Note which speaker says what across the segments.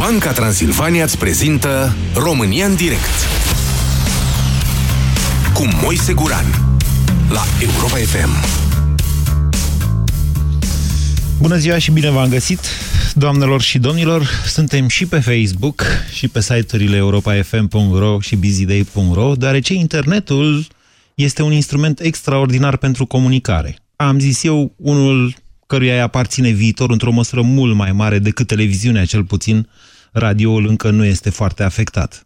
Speaker 1: Banca Transilvania îți prezintă România în direct cu Moise Guran la Europa FM.
Speaker 2: Bună ziua și bine v-am găsit, doamnelor și domnilor. Suntem și pe Facebook și pe site-urile europafm.ro și busyday.ro, deoarece internetul este un instrument extraordinar pentru comunicare. Am zis eu, unul căruia îi aparține viitor într-o măsură mult mai mare decât televiziunea, cel puțin radioul încă nu este foarte afectat.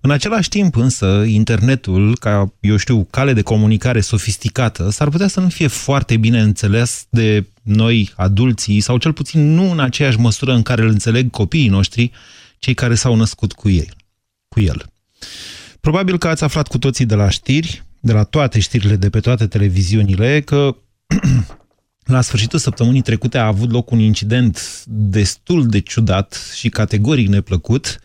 Speaker 2: În același timp însă, internetul, ca, eu știu, cale de comunicare sofisticată, s-ar putea să nu fie foarte bine înțeles de noi, adulții, sau cel puțin nu în aceeași măsură în care îl înțeleg copiii noștri, cei care s-au născut cu ei, cu el. Probabil că ați aflat cu toții de la știri, de la toate știrile de pe toate televiziunile, că la sfârșitul săptămânii trecute a avut loc un incident destul de ciudat și categoric neplăcut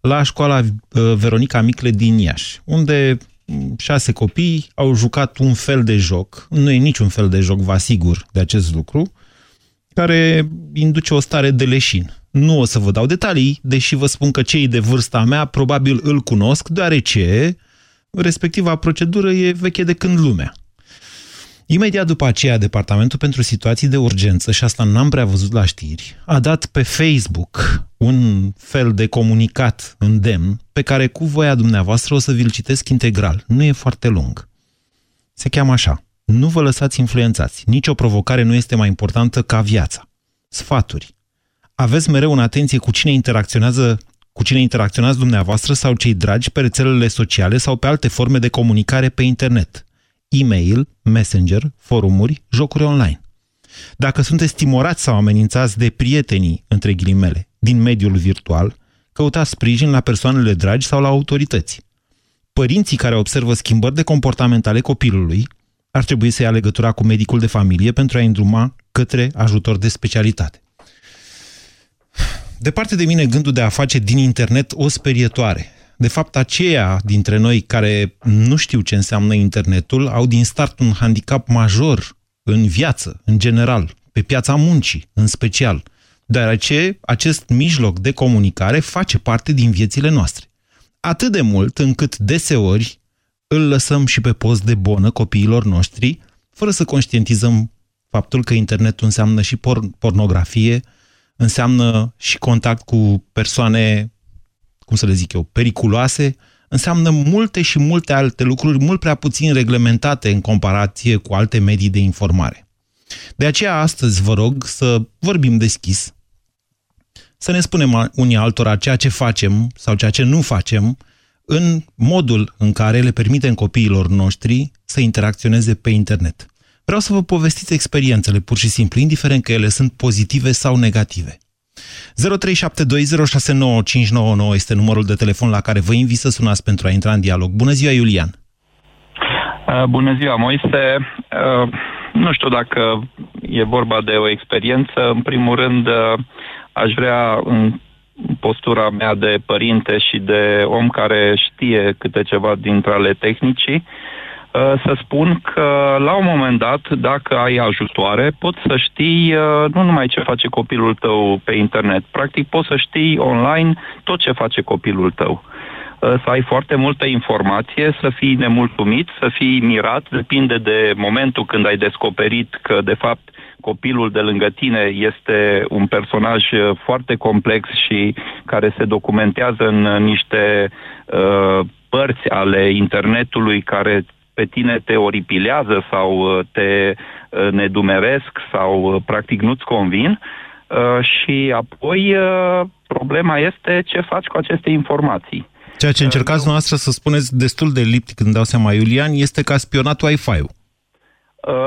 Speaker 2: la școala uh, Veronica Micle din Iași, unde mm, șase copii au jucat un fel de joc, nu e niciun fel de joc, vă asigur de acest lucru, care induce o stare de leșin. Nu o să vă dau detalii, deși vă spun că cei de vârsta mea probabil îl cunosc, deoarece respectiva procedură e veche de când lumea. Imediat după aceea, Departamentul pentru Situații de Urgență, și asta n-am prea văzut la știri, a dat pe Facebook un fel de comunicat îndemn pe care cu voia dumneavoastră o să vi-l citesc integral. Nu e foarte lung. Se cheamă așa. Nu vă lăsați influențați. Nici o provocare nu este mai importantă ca viața. Sfaturi. Aveți mereu în atenție cu cine interacționează cu cine interacționați dumneavoastră sau cei dragi pe rețelele sociale sau pe alte forme de comunicare pe internet e-mail, messenger, forumuri, jocuri online. Dacă sunteți timorați sau amenințați de prietenii, între ghilimele, din mediul virtual, căutați sprijin la persoanele dragi sau la autorități. Părinții care observă schimbări de comportament ale copilului ar trebui să ia legătura cu medicul de familie pentru a îndruma către ajutor de specialitate. Departe de mine gândul de a face din internet o sperietoare, de fapt, aceia dintre noi care nu știu ce înseamnă internetul au din start un handicap major în viață, în general, pe piața muncii, în special, deoarece acest mijloc de comunicare face parte din viețile noastre. Atât de mult încât deseori îl lăsăm și pe post de bonă copiilor noștri, fără să conștientizăm faptul că internetul înseamnă și por- pornografie, înseamnă și contact cu persoane cum să le zic eu, periculoase, înseamnă multe și multe alte lucruri mult prea puțin reglementate în comparație cu alte medii de informare. De aceea astăzi vă rog să vorbim deschis, să ne spunem unii altora ceea ce facem sau ceea ce nu facem în modul în care le permitem copiilor noștri să interacționeze pe internet. Vreau să vă povestiți experiențele, pur și simplu, indiferent că ele sunt pozitive sau negative. 0372069599 este numărul de telefon la care vă invit să sunați pentru a intra în dialog. Bună ziua, Iulian!
Speaker 3: Uh, bună ziua, Moise! Uh, nu știu dacă e vorba de o experiență. În primul rând, uh, aș vrea în postura mea de părinte și de om care știe câte ceva dintre ale tehnicii, Uh, să spun că la un moment dat, dacă ai ajutoare, poți să știi uh, nu numai ce face copilul tău pe internet, practic poți să știi online tot ce face copilul tău. Uh, să ai foarte multă informație, să fii nemulțumit, să fii mirat, depinde de momentul când ai descoperit că, de fapt, copilul de lângă tine este un personaj foarte complex și care se documentează în niște uh, părți ale internetului care pe tine te oripilează sau uh, te uh, nedumeresc sau uh, practic nu-ți convin și apoi problema este ce faci cu aceste informații.
Speaker 2: Ceea ce încercați noastră să spuneți destul de liptic când dau seama, Iulian, este că a spionat Wi-Fi-ul.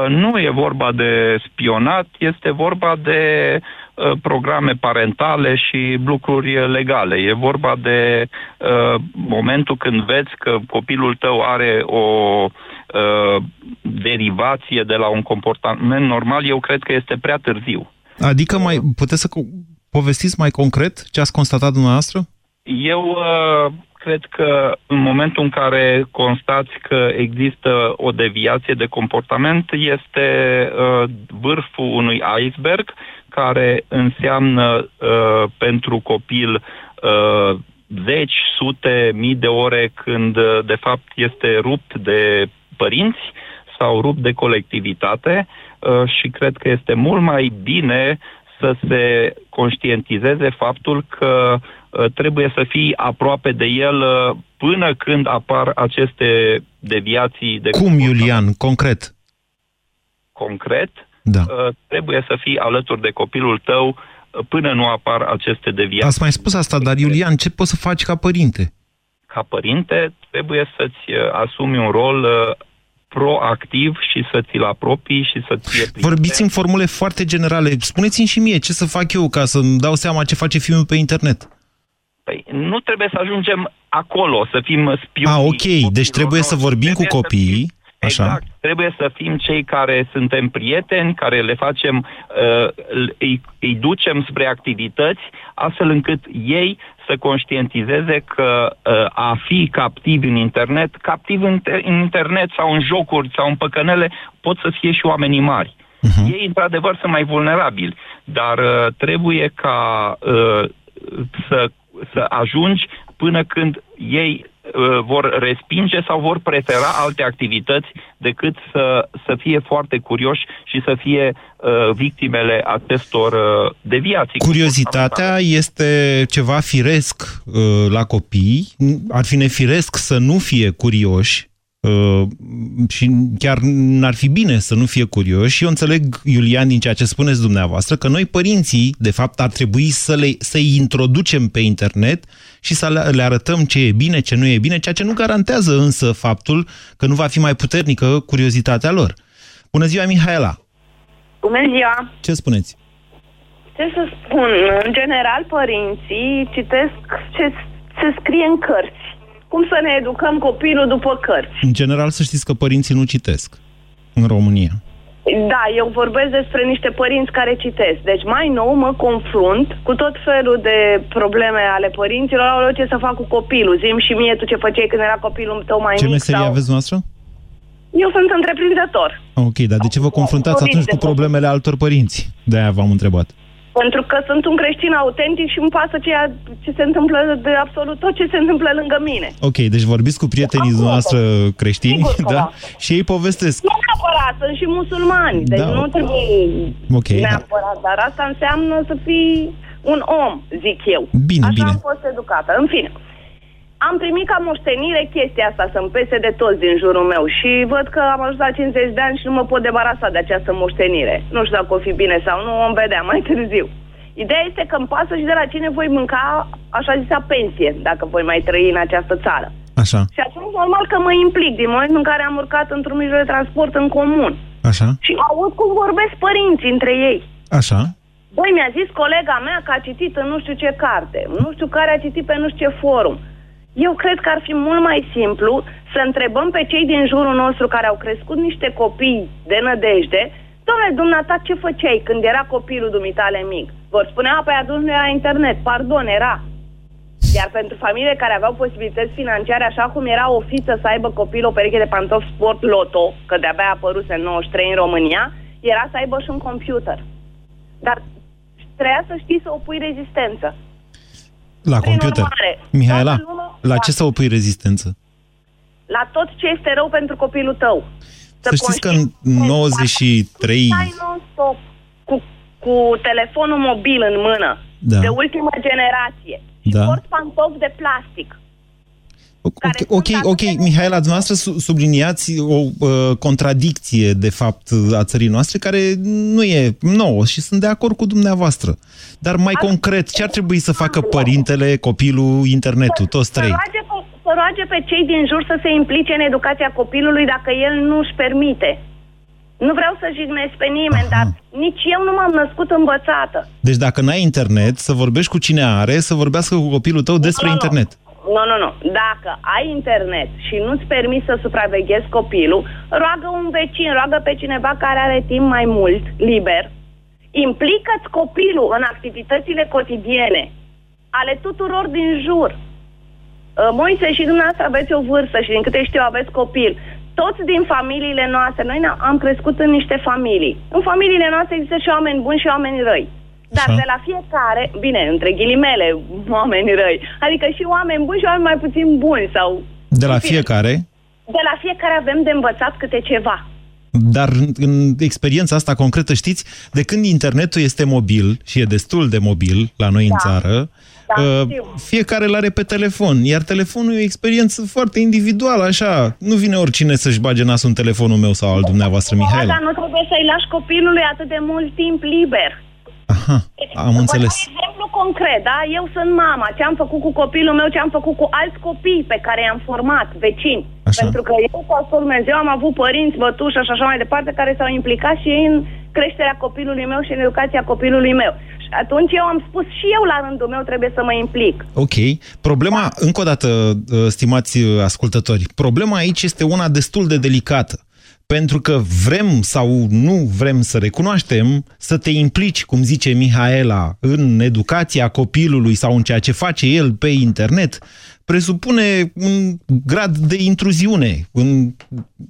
Speaker 3: Nu e vorba de spionat, este vorba de Uh, programe parentale și lucruri legale. E vorba de uh, momentul când vezi că copilul tău are o uh, derivație de la un comportament normal, eu cred că este prea târziu.
Speaker 2: Adică mai puteți să povestiți mai concret ce ați constatat dumneavoastră?
Speaker 3: Eu uh, cred că în momentul în care constați că există o deviație de comportament, este uh, vârful unui iceberg care înseamnă uh, pentru copil uh, zeci, sute, mii de ore când uh, de fapt este rupt de părinți sau rupt de colectivitate uh, și cred că este mult mai bine să se conștientizeze faptul că uh, trebuie să fii aproape de el până când apar aceste deviații. De
Speaker 2: Cum, Iulian, concret?
Speaker 3: Concret,
Speaker 2: da.
Speaker 3: trebuie să fii alături de copilul tău până nu apar aceste deviații.
Speaker 2: Ați mai spus asta, dar Iulian, ce poți să faci ca părinte?
Speaker 3: Ca părinte trebuie să-ți uh, asumi un rol uh, proactiv și să ți-l apropii și să ți
Speaker 2: Vorbiți în formule foarte generale. Spuneți-mi și mie ce să fac eu ca să-mi dau seama ce face filmul pe internet.
Speaker 3: Păi nu trebuie să ajungem acolo, să fim spioni.
Speaker 2: Ah, ok. Deci trebuie să vorbim cu copiii Așa. Exact.
Speaker 3: Trebuie să fim cei care suntem prieteni, care le facem, uh, îi, îi ducem spre activități, astfel încât ei să conștientizeze că uh, a fi captiv în internet, captiv în, în internet sau în jocuri sau în păcănele, pot să fie și oamenii mari. Uh-huh. Ei, într-adevăr, sunt mai vulnerabili, dar uh, trebuie ca uh, să, să ajungi până când ei Uh, vor respinge sau vor prefera alte activități decât să, să fie foarte curioși și să fie uh, victimele acestor uh, deviații.
Speaker 2: Curiozitatea este ceva firesc uh, la copii. Ar fi nefiresc să nu fie curioși Uh, și chiar n-ar fi bine să nu fie curioși și eu înțeleg, Iulian, din ceea ce spuneți dumneavoastră, că noi, părinții, de fapt, ar trebui să le, să-i introducem pe internet și să le, le arătăm ce e bine, ce nu e bine, ceea ce nu garantează însă faptul că nu va fi mai puternică curiozitatea lor. Bună ziua, Mihaela!
Speaker 4: Bună ziua!
Speaker 2: Ce spuneți?
Speaker 4: Ce să spun? În general, părinții citesc ce se scrie în cărți cum să ne educăm copilul după cărți.
Speaker 2: În general, să știți că părinții nu citesc în România.
Speaker 4: Da, eu vorbesc despre niște părinți care citesc. Deci mai nou mă confrunt cu tot felul de probleme ale părinților. Au ce să fac cu copilul? Zim și mie tu ce făceai când era copilul tău mai
Speaker 2: ce
Speaker 4: mic.
Speaker 2: Ce meserie sau... aveți noastră?
Speaker 4: Eu sunt întreprinzător.
Speaker 2: Ok, dar de ce vă confruntați atunci cu problemele altor părinți? De-aia v-am întrebat.
Speaker 4: Pentru că sunt un creștin autentic și îmi pasă ceea ce se întâmplă de absolut tot ce se întâmplă lângă mine.
Speaker 2: Ok, deci vorbiți cu prietenii noastre creștini, da? da? Și ei povestesc.
Speaker 4: Nu neapărat, sunt și musulmani, deci da. nu trebuie okay. neapărat, dar asta înseamnă să fii un om, zic eu.
Speaker 2: Bine,
Speaker 4: Așa
Speaker 2: bine.
Speaker 4: am fost educată. În fine, am primit ca moștenire chestia asta, să-mi pese de toți din jurul meu și văd că am ajuns la 50 de ani și nu mă pot debarasa de această moștenire. Nu știu dacă o fi bine sau nu, vom vedea mai târziu. Ideea este că îmi pasă și de la cine voi mânca așa zisa pensie, dacă voi mai trăi în această țară.
Speaker 2: Așa.
Speaker 4: Și atunci normal că mă implic din momentul în care am urcat într-un mijloc de transport în comun.
Speaker 2: Așa.
Speaker 4: Și aud cum vorbesc părinții între ei.
Speaker 2: Așa.
Speaker 4: Băi, mi-a zis colega mea că a citit în nu știu ce carte, nu știu care a citit pe nu știu ce forum. Eu cred că ar fi mult mai simplu să întrebăm pe cei din jurul nostru care au crescut niște copii de nădejde, domnule, dumneata, ce făceai când era copilul dumitale mic? Vor spune, a, păi atunci nu era internet, pardon, era. Iar pentru familiile care aveau posibilități financiare, așa cum era o fiță să aibă copil o pereche de pantofi sport loto, că de-abia a apărut în 93 în România, era să aibă și un computer. Dar treia să știi să opui rezistență.
Speaker 2: La Prin computer. Urmare, Mihaela, la ce să opui rezistență?
Speaker 4: La tot ce este rău pentru copilul tău.
Speaker 2: Să, să știți că în 93...
Speaker 4: Stai non-stop cu, cu telefonul mobil în mână, da. de ultimă generație, da. și port pantofi de plastic,
Speaker 2: Ok, ok, ok, Mihaela, dumneavoastră subliniați o uh, contradicție, de fapt, a țării noastre, care nu e nouă și sunt de acord cu dumneavoastră. Dar mai a concret, ce ar trebui să facă părintele, copilul, internetul, toți trei? Să roage,
Speaker 4: să roage pe cei din jur să se implice în educația copilului dacă el nu își permite. Nu vreau să jignesc pe nimeni, Aha. dar nici eu nu m-am născut învățată.
Speaker 2: Deci dacă n-ai internet, să vorbești cu cine are, să vorbească cu copilul tău despre no, no, internet.
Speaker 4: No. Nu, nu, nu. Dacă ai internet și nu-ți permis să supraveghezi copilul, roagă un vecin, roagă pe cineva care are timp mai mult, liber, implică-ți copilul în activitățile cotidiene ale tuturor din jur. Uh, Moise și dumneavoastră aveți o vârstă și din câte știu aveți copil. Toți din familiile noastre, noi am crescut în niște familii. În familiile noastre există și oameni buni și oameni răi. Dar
Speaker 2: Așa.
Speaker 4: de la fiecare, bine, între ghilimele, oameni răi, adică și oameni buni și oameni mai puțin buni sau...
Speaker 2: De la
Speaker 4: în fine,
Speaker 2: fiecare?
Speaker 4: De la fiecare avem de învățat câte ceva.
Speaker 2: Dar în, în experiența asta concretă, știți, de când internetul este mobil, și e destul de mobil la noi în
Speaker 4: Da.
Speaker 2: țară,
Speaker 4: Da,
Speaker 2: uh,
Speaker 4: știu.
Speaker 2: fiecare îl are pe telefon, iar telefonul e o experiență foarte individuală, așa. Nu vine oricine să-și bage nasul în telefonul meu sau al dumneavoastră,
Speaker 4: Da,
Speaker 2: Mihaela.
Speaker 4: dar nu trebuie să-i lași copilului atât de mult timp liber.
Speaker 2: Aha, am
Speaker 4: Vă
Speaker 2: înțeles.
Speaker 4: dau exemplu concret, da? Eu sunt mama. Ce am făcut cu copilul meu, ce am făcut cu alți copii pe care i-am format, vecini.
Speaker 2: Așa.
Speaker 4: Pentru că eu, cu ajutorul Dumnezeu, am avut părinți, bătuși și așa mai departe, care s-au implicat și ei în creșterea copilului meu și în educația copilului meu. Și atunci eu am spus și eu la rândul meu trebuie să mă implic.
Speaker 2: Ok. Problema, încă o dată, uh, stimați uh, ascultători, problema aici este una destul de delicată. Pentru că vrem sau nu vrem să recunoaștem, să te implici, cum zice Mihaela, în educația copilului sau în ceea ce face el pe internet, presupune un grad de intruziune în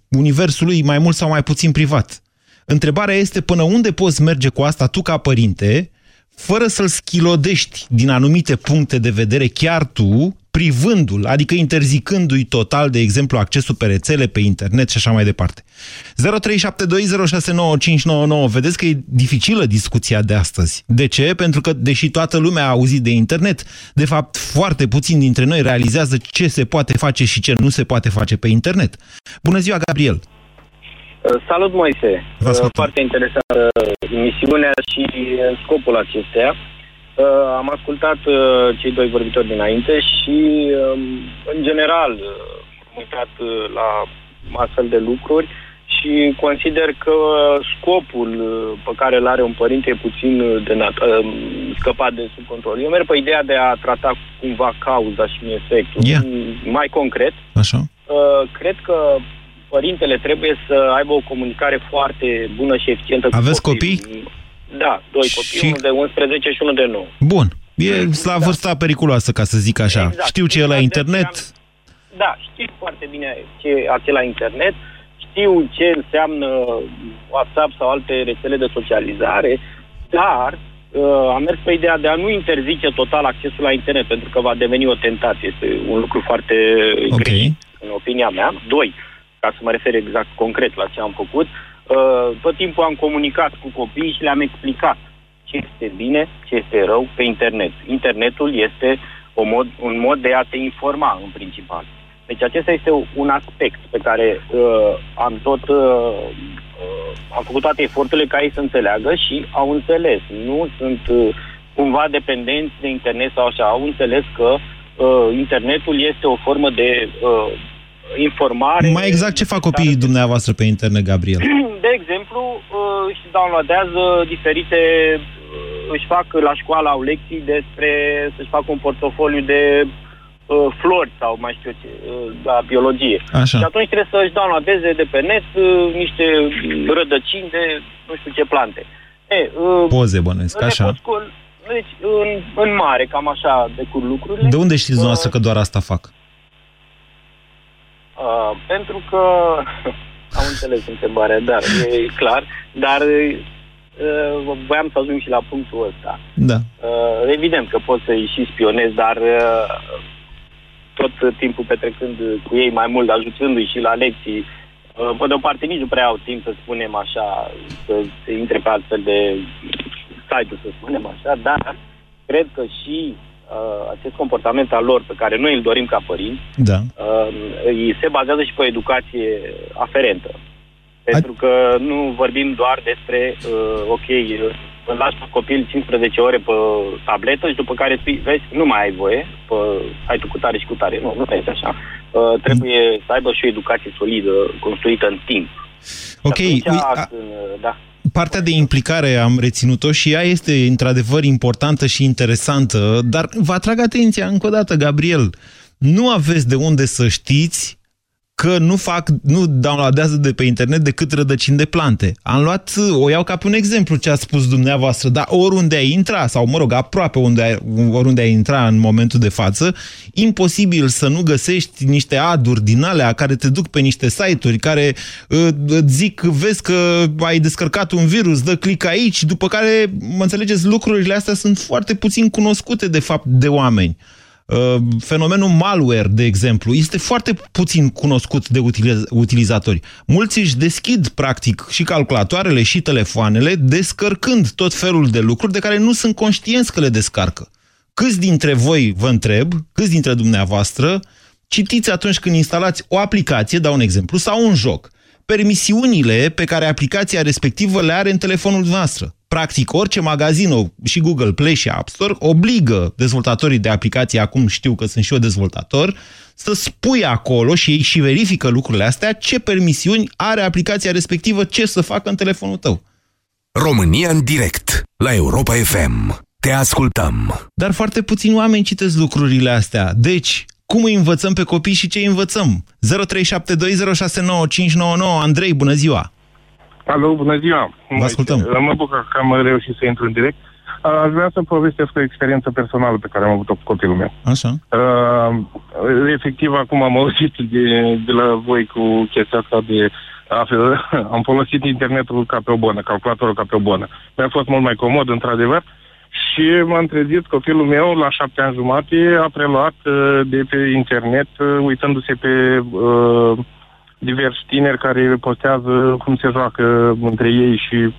Speaker 2: universul lui mai mult sau mai puțin privat. Întrebarea este până unde poți merge cu asta tu ca părinte, fără să-l schilodești din anumite puncte de vedere chiar tu, privându-l, adică interzicându-i total, de exemplu, accesul pe rețele, pe internet și așa mai departe. 0372069599. Vedeți că e dificilă discuția de astăzi. De ce? Pentru că, deși toată lumea a auzit de internet, de fapt, foarte puțin dintre noi realizează ce se poate face și ce nu se poate face pe internet. Bună ziua, Gabriel!
Speaker 5: Salut, Moise!
Speaker 2: Vă ascultăm.
Speaker 5: Foarte interesantă emisiunea și scopul acesteia. Uh, Am ascultat uh, cei doi vorbitori dinainte și, um, în general, uh, am uitat uh, la astfel de lucruri și consider că scopul uh, pe care îl are un părinte e puțin uh, de nat- uh, scăpat de sub control. Eu merg pe ideea de a trata cumva cauza și nu efectul.
Speaker 2: Ia.
Speaker 5: Mai concret,
Speaker 2: Așa?
Speaker 5: Uh, cred că părintele trebuie să aibă o comunicare foarte bună și eficientă cu
Speaker 2: Aveți
Speaker 5: copilul. Da, doi copii,
Speaker 2: Și-
Speaker 5: unul de 11 și unul de 9.
Speaker 2: Bun. E la
Speaker 5: Da.
Speaker 2: vârsta periculoasă, ca să zic așa.
Speaker 5: Exact.
Speaker 2: Știu ce e la
Speaker 5: Exact,
Speaker 2: internet.
Speaker 5: deci Da, știu foarte bine ce e acela internet, știu ce înseamnă WhatsApp sau alte rețele de socializare, dar uh, am mers pe ideea de a nu interzice total accesul la internet, pentru că va deveni o tentație. Este un lucru foarte
Speaker 2: Ok.
Speaker 5: greșit, în opinia mea. Doi, ca să mă refer exact concret la ce am făcut, uh, tot timpul am comunicat cu copiii și le-am explicat ce este bine, ce este rău pe internet. Internetul este o mod, un mod de a te informa, în principal. Deci acesta este un aspect pe care uh, am tot uh, uh, am făcut toate eforturile ca ei să înțeleagă și au înțeles. Nu sunt uh, cumva dependenți de internet sau așa. Au înțeles că uh, internetul este o formă de uh, informare.
Speaker 2: Mai exact ce fac copiii dumneavoastră pe internet, Gabriel?
Speaker 5: De exemplu, uh, își downloadează diferite, uh, își fac la școală, au lecții despre să-și facă un portofoliu de uh, flori sau mai știu eu ce, uh, la biologie.
Speaker 2: Așa.
Speaker 5: Și atunci trebuie să-și downloadeze de pe net uh, niște rădăcini de nu știu ce plante. E, uh,
Speaker 2: Poze bănesc,
Speaker 5: în
Speaker 2: așa.
Speaker 5: Ecoscol, deci, în, în mare, cam așa decur lucrurile.
Speaker 2: De unde știți dumneavoastră că doar asta fac?
Speaker 5: Uh, pentru că am înțeles întrebarea, dar e clar, dar uh, voiam să ajung și la punctul ăsta.
Speaker 2: Da.
Speaker 5: Uh, evident că pot să-i și spionez, dar uh, tot timpul petrecând cu ei mai mult, ajutându-i și la lecții, uh, pe de o parte nici nu prea au timp să spunem așa, să se intre pe altfel de site-uri, să spunem așa, dar cred că și uh, acest comportament al lor pe care noi îl dorim ca părinți,
Speaker 2: Da.
Speaker 5: uh, îi se bazează și pe o educație aferentă. Pentru că nu vorbim doar despre, uh, ok, uh, îl lași pe copil 15 ore pe tabletă și după care spui, vezi, nu mai ai voie, pe site cu tare și cu tare. Nu, nu este așa. Uh, trebuie să aibă și o educație solidă, construită în timp.
Speaker 2: Ok,
Speaker 5: Și atunci,
Speaker 2: ui, a-
Speaker 5: când, uh, da.
Speaker 2: Partea de implicare am reținut-o și ea este într-adevăr importantă și interesantă, dar vă atrag atenția încă o dată, Gabriel, nu aveți de unde să știți că nu fac, nu downloadează de pe internet decât rădăcini de plante. Am luat, o iau ca pe un exemplu ce a spus dumneavoastră, dar oriunde ai intra, sau mă rog, aproape unde ai, oriunde ai intra în momentul de față, imposibil să nu găsești niște aduri din alea care te duc pe niște site-uri, care uh, îți zic, vezi că ai descărcat un virus, dă click aici, după care, mă înțelegeți, lucrurile astea sunt foarte puțin cunoscute de fapt de oameni. Uh, fenomenul malware, de exemplu, este foarte puțin cunoscut de utiliz utilizatori. Mulți își deschid, practic, și calculatoarele și telefoanele, descărcând tot felul de lucruri de care nu sunt conștienți că le descarcă. Câți dintre voi, vă întreb, câți dintre dumneavoastră, citiți atunci când instalați o aplicație, dau un exemplu, sau un joc, permisiunile pe care aplicația respectivă le are în telefonul noastră. Practic, orice magazin, și Google Play și App Store, obligă dezvoltatorii de aplicații, acum știu că sunt și eu dezvoltator, să spui acolo și ei și verifică lucrurile astea, ce permisiuni are aplicația respectivă, ce să facă în telefonul tău.
Speaker 1: România în direct, la Europa FM. Te ascultăm.
Speaker 2: Dar foarte puțini oameni citesc lucrurile astea. Deci, cum îi învățăm pe copii și ce îi învățăm? 0372069599 Andrei, bună ziua!
Speaker 6: Alo, bună ziua!
Speaker 2: Vă ascultăm!
Speaker 6: Mă bucur că am reușit să intru în direct. Aș vrea să povestesc o experiență personală pe care am avut-o cu copilul meu.
Speaker 2: Așa.
Speaker 6: Uh, efectiv, acum am auzit de, de la voi cu chestia asta de... Am folosit internetul ca pe o bună, calculatorul ca pe o bună. Mi-a fost mult mai comod, într-adevăr, și m-am trezit, copilul meu, la șapte ani jumate, a preluat uh, de pe internet, uh, uitându-se pe uh, diversi tineri care postează cum se joacă între ei și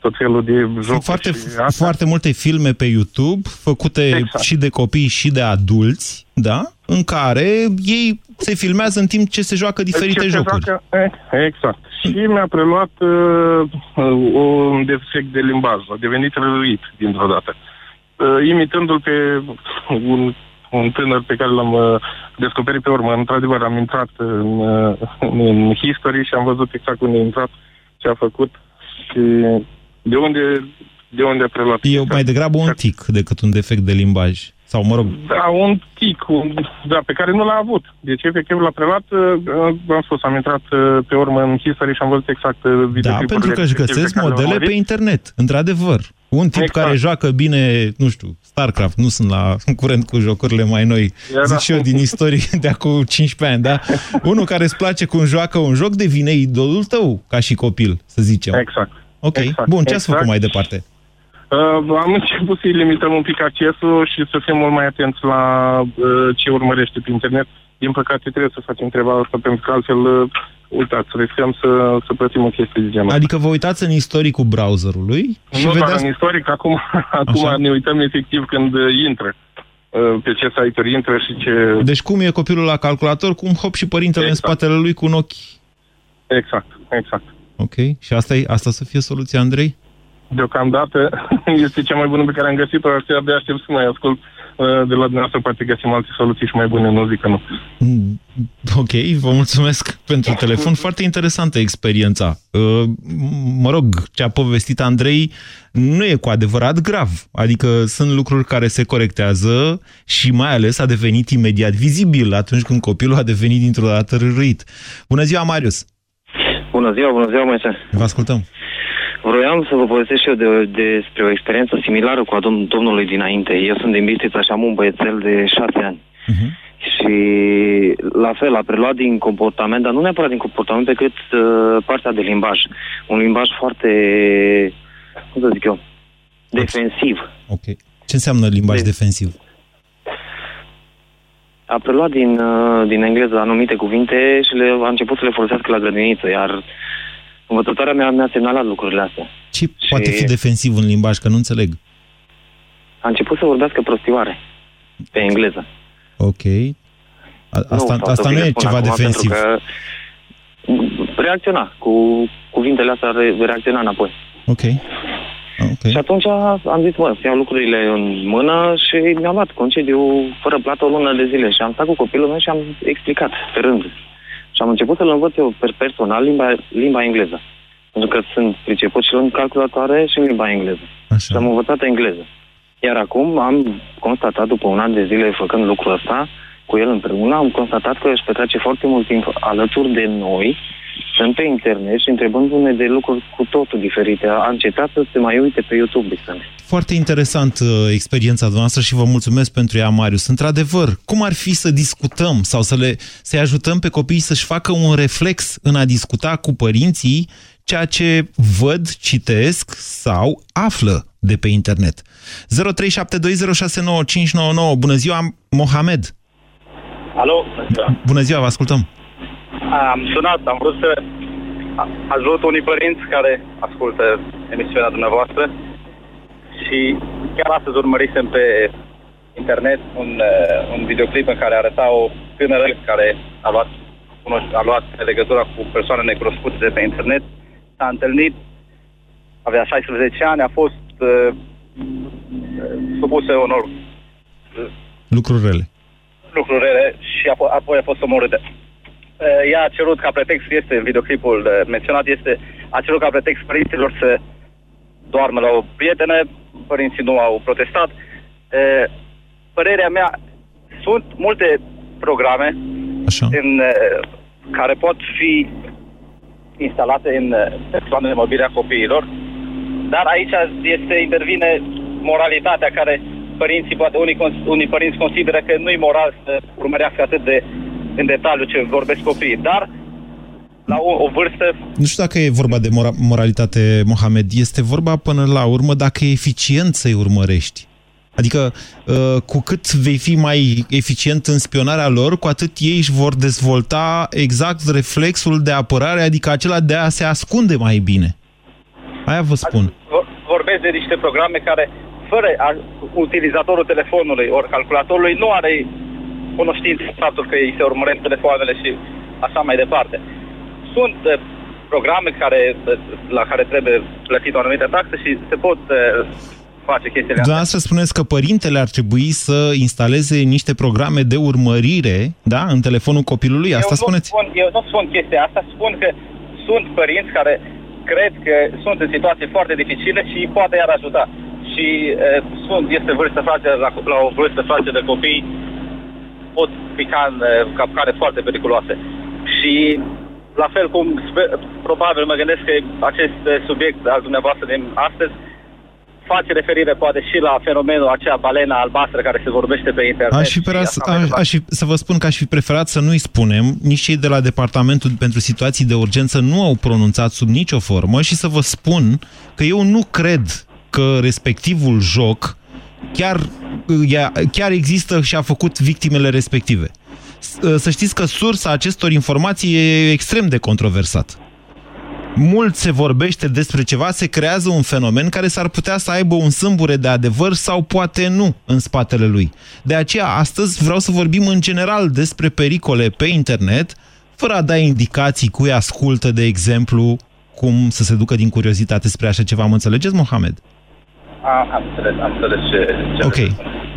Speaker 6: tot felul de jocuri. Sunt
Speaker 2: foarte, foarte multe filme pe YouTube, făcute exact. și de copii și de adulți, da? În care ei se filmează în timp ce se joacă diferite ce jocuri. Joacă,
Speaker 6: exact. Și mi-a preluat uh, un defect de limbaj. A devenit răruit dintr-o dată. Uh, imitându-l pe un, un tânăr pe care l-am uh, descoperit pe urmă. Într-adevăr, am intrat în, uh, în history și am văzut exact unde a intrat, ce a făcut și de unde, de unde a preluat.
Speaker 2: E mai degrabă un tic decât un defect de limbaj. Sau, mă rog...
Speaker 6: Da, un tic, un, da, pe care nu l-a avut. Deci, efectiv, l-a preluat, uh, am spus, am intrat uh, pe urmă în history și am văzut exact uh,
Speaker 2: Da, pentru că își găsesc modele pe internet, într-adevăr. Un tip exact. care joacă bine, nu știu, StarCraft, nu sunt la curent cu jocurile mai noi, Era... zic și eu din istorie de acum 15 ani, da? Unul care îți place cum joacă un joc devine idolul tău ca și copil, să zicem.
Speaker 6: Exact.
Speaker 2: Ok,
Speaker 6: exact.
Speaker 2: bun, ce ați
Speaker 6: exact.
Speaker 2: făcut mai departe?
Speaker 6: Uh, am început să-i limităm un pic accesul și să fim mult mai atenți la uh, ce urmărește pe internet. Din păcate trebuie să facem treaba asta, pentru că altfel, uh, uitați, riscăm să, să plătim o chestie de genul
Speaker 2: Adică vă uitați în istoricul browserului și
Speaker 6: Nu
Speaker 2: vedeți...
Speaker 6: doar în istoric, acum, acum ne uităm efectiv când uh, intră uh, pe ce site-uri intră și ce...
Speaker 2: Deci cum e copilul la calculator, cum hop și părintele exact. în spatele lui cu un ochi.
Speaker 6: Exact, exact.
Speaker 2: Ok. Și asta, e, asta să fie soluția, Andrei?
Speaker 6: Deocamdată este cea mai bună pe care am găsit-o, așa abia aștept să mai ascult uh, de la dumneavoastră, poate găsim alte soluții și mai bune, nu zic că nu.
Speaker 2: Mm, ok, vă mulțumesc pentru telefon. Foarte interesantă experiența. Uh, mă rog, ce a povestit Andrei nu e cu adevărat grav. Adică sunt lucruri care se corectează și mai ales a devenit imediat vizibil atunci când copilul a devenit dintr-o dată râit. Bună ziua, Marius!
Speaker 7: Bună ziua, bună ziua, Moise!
Speaker 2: Vă ascultăm!
Speaker 7: Vroiam să vă povestesc și eu de, despre o experiență similară cu a dom domnului dinainte. Eu sunt din Bistrița și am un băiețel de șase ani. Uh-huh. Și la fel, a preluat din comportament, dar nu neapărat din comportament, pe cât uh, partea de limbaj. Un limbaj foarte, cum să zic eu, defensiv.
Speaker 2: Ok. Ce înseamnă limbaj de defensiv?
Speaker 7: A preluat din, uh, din engleză anumite cuvinte și le, a început să le folosească la grădiniță, iar Învățătoarea mea mi-a semnalat lucrurile astea.
Speaker 2: Ce și poate fi defensiv în limbaj, că nu înțeleg?
Speaker 7: A început să vorbească prostioare pe engleză.
Speaker 2: Ok. A, asta nu, asta nu e ceva defensiv. Că
Speaker 7: reacționa cu cuvintele astea, reacționa înapoi.
Speaker 2: Ok. Okay.
Speaker 7: Și atunci am zis, bă, să iau lucrurile în mână și mi-am luat concediu fără plată o lună de zile și am stat cu copilul meu și am explicat pe rând și am început să-l învăț eu personal limba, limba engleză. Pentru că sunt priceput și în calculatoare și în limba engleză. Așa. Și am învățat engleză. Iar acum am constatat, după un an de zile făcând lucrul ăsta, cu el împreună, am constatat că își petrece foarte mult timp alături de noi, sunt pe internet și întrebându-ne de lucruri cu totul diferite. A încetat să se mai uite pe YouTube, sunt.
Speaker 2: Foarte interesant uh, experiența noastră și vă mulțumesc pentru ea, Marius. Într-adevăr, cum ar fi să discutăm sau să le, să ajutăm pe copii să-și facă un reflex în a discuta cu părinții ceea ce văd, citesc sau află de pe internet. 0372069599. Bună ziua, Mohamed!
Speaker 8: Alo?
Speaker 2: Bună ziua, vă ascultăm!
Speaker 8: Am sunat, am vrut să ajut unii părinți care ascultă emisiunea dumneavoastră și chiar astăzi urmărisem pe internet un, uh, un videoclip în care arăta o tânără care a luat, a luat legătura cu persoane necunoscute de pe internet, s-a întâlnit, avea 16 ani, a fost uh, supusă unor
Speaker 2: uh, lucruri rele.
Speaker 8: Lucruri rele și apoi a fost omorâtă. Eh, ea a cerut ca pretext, este în videoclipul eh, menționat, este, a cerut ca pretext părinților să doarmă la o prietenă, părinții nu au protestat. Eh, părerea mea, sunt multe programe
Speaker 2: Așa.
Speaker 8: În, care pot fi instalate în persoanele mobile a copiilor, dar aici este, intervine moralitatea care părinții, poate unii, unii părinți consideră că nu-i moral să urmărească atât de în detaliu ce vorbesc copiii, dar la o, o vârstă...
Speaker 2: Nu știu dacă e vorba de mora moralitate, Mohamed. Este vorba până la urmă dacă e eficient să-i urmărești. Adică, uh, cu cât vei fi mai eficient în spionarea lor, cu atât ei își vor dezvolta exact reflexul de apărare, adică acela de a se ascunde mai bine. Aia vă spun.
Speaker 8: Vorbesc de niște programe care, fără utilizatorul telefonului ori calculatorului, nu are cunoștință faptul că îi se urmăresc telefoanele și așa mai departe. Sunt uh, programe care, uh, la care trebuie plătit o anumită taxă și se pot uh, face chestiile astea.
Speaker 2: Dumneavoastră spuneți că părintele ar trebui să instaleze niște programe de urmărire da, în telefonul copilului? Asta eu spuneți?
Speaker 8: Nu spun, eu nu spun chestia asta, spun că sunt părinți care cred că sunt în situații foarte dificile și poate i-ar ajuta. Și uh, sunt, este vârstă fragedă, la, la o vârstă fragedă de copii, pot pica în uh, capcane foarte periculoase. Și la fel cum probabil mă gândesc că acest uh, subiect al dumneavoastră din astăzi face referire poate și la fenomenul acea balena albastră care se vorbește pe internet.
Speaker 2: Aș fi, preras, aș, aș fi să vă spun că aș fi preferat să nu-i spunem, nici cei de la Departamentul pentru Situații de Urgență nu au pronunțat sub nicio formă și să vă spun că eu nu cred că respectivul joc chiar, chiar există și a făcut victimele respective. Să știți că sursa acestor informații e extrem de controversat. Mult se vorbește despre ceva, se creează un fenomen care s-ar putea să aibă un sâmbure de adevăr sau poate nu în spatele lui. De aceea, astăzi vreau să vorbim în general despre pericole pe internet, fără a da indicații cui ascultă, de exemplu, cum să se ducă din curiozitate spre așa ceva. Mă înțelegeți, Mohamed?
Speaker 8: A, am înțeles, am înțeles ce, ce
Speaker 2: Ok,